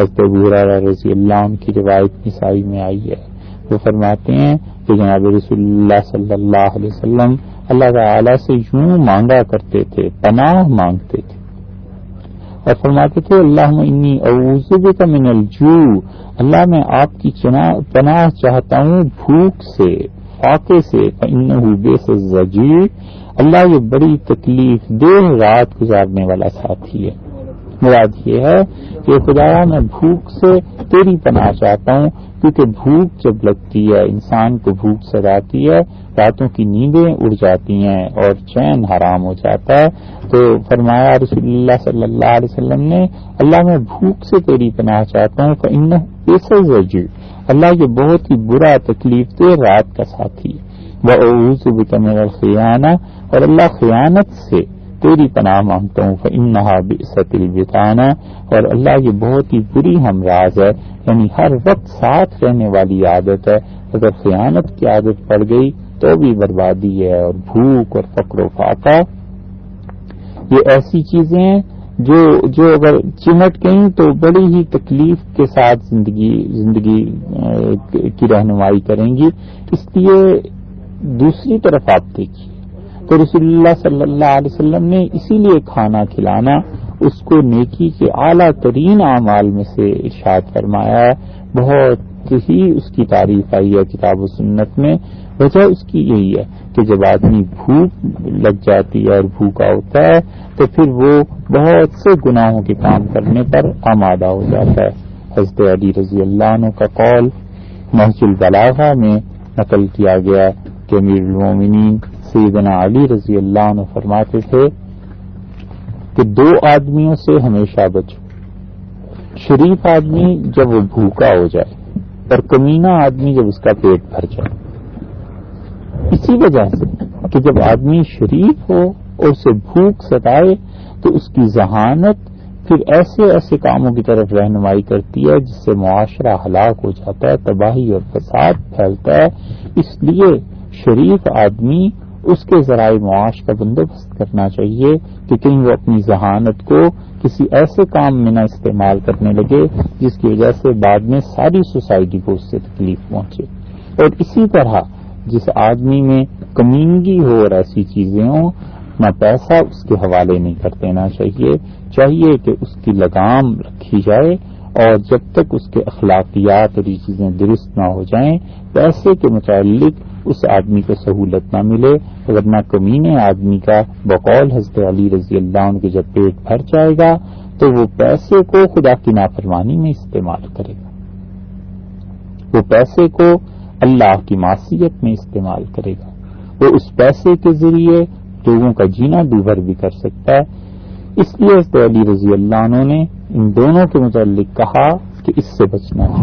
حضرت بورا رضی اللہ عنہ کی روایت نسائی میں آئی ہے۔ وہ فرماتے ہیں کہ جناب رسول اللہ صلی اللہ علیہ وسلم اللہ تعالی سے یوں مانگا کرتے تھے، پناہ مانگتے تھے۔ اور فرماتے تھے اللہ انی اعوذ کا من الجو اللہ میں آپ کی پناہ چاہتا ہوں بھوک سے فاقے سے بے سے اللہ یہ بڑی تکلیف دیر رات گزارنے والا ساتھی ہے۔ مراد یہ ہے کہ خدایا میں بھوک سے تیری پناہ چاہتا ہوں، کیونکہ بھوک جب لگتی ہے، انسان کو بھوک سجاتی ہے، راتوں کی نیندیں اڑ جاتی ہیں اور چین حرام ہو جاتا ہے۔ تو فرمایا رسول اللہ صلی اللہ علیہ وسلم نے، اللہ میں بھوک سے تیری پناہ چاہتا ہوں کہ ان اللہ یہ بہت ہی برا تکلیف دے رات کا ساتھی۔ وہ عروج بکمر خیانہ اور اللہ خیانت سے تیری پناہ مانگتا ہوں فنحا ستل بتانا اور اللہ یہ بہت ہی بری ہمراز ہے یعنی ہر وقت ساتھ رہنے والی عادت ہے۔ اگر خیانت کی عادت پڑ گئی تو بھی بربادی ہے اور بھوک اور فقر و فاقہ۔ یہ ایسی چیزیں ہیں جو جو اگر چمٹ گئیں تو بڑی ہی تکلیف کے ساتھ زندگی زندگی کی رہنمائی کریں گی۔ اس لیے دوسری طرف آپ دیکھیے۔ تو رسول اللہ صلی اللہ علیہ وسلم نے اسی لیے کھانا کھلانا، اس کو نیکی کے اعلیٰ ترین اعمال میں سے ارشاد فرمایا ہے۔ بہت ہی اس کی تعریف آئی ہے کتاب و سنت میں۔ وجہ اس کی یہی ہے کہ جب آدمی بھوک لگ جاتی ہے اور بھوکا ہوتا ہے، تو پھر وہ بہت سے گناہوں کے کام کرنے پر آمادہ ہو جاتا ہے۔ حضرت علی رضی اللہ عنہ کا قول محض البلاغہ میں نقل کیا گیا کہ امیر المومنین سیدنا علی رضی اللہ عنہ فرماتے تھے کہ دو آدمیوں سے ہمیشہ بچو۔ شریف آدمی جب وہ بھوکا ہو جائے اور کمینہ آدمی جب اس کا پیٹ بھر جائے۔ اسی وجہ سے کہ جب آدمی شریف ہو اور اسے بھوک ستائے تو اس کی ذہانت پھر ایسے ایسے کاموں کی طرف رہنمائی کرتی ہے جس سے معاشرہ ہلاک ہو جاتا ہے، تباہی اور فساد پھیلتا ہے۔ اس لیے شریف آدمی اس کے ذرائع معاش کا بندوبست کرنا چاہیے کہ کہیں وہ اپنی ذہانت کو کسی ایسے کام میں نہ استعمال کرنے لگے جس کی وجہ سے بعد میں ساری سوسائٹی کو اس سے تکلیف پہنچے۔ اور اسی طرح جس آدمی میں کمینگی ہو اور ایسی چیزیں ہوں، نہ پیسہ اس کے حوالے نہیں کر دینا چاہیے۔ چاہیے کہ اس کی لگام رکھی جائے۔ اور جب تک اس کے اخلاقیات اور یہ چیزیں درست نہ ہو جائیں، پیسے کے متعلق اس آدمی کو سہولت نہ ملے، ورنہ کمینے آدمی کا بقول حضرت علی رضی اللہ عنہ کے جب پیٹ بھر جائے گا، تو وہ پیسے کو خدا کی نافرمانی میں استعمال کرے گا۔ وہ پیسے کو اللہ کی معصیت میں استعمال کرے گا۔ وہ اس پیسے کے ذریعے لوگوں کا جینا دوبھر بھی کر سکتا ہے۔ اس لیے حضرت علی رضی اللہ عنہ نے ان دونوں کے متعلق کہا کہ اس سے بچنا ہے۔